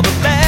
all the best.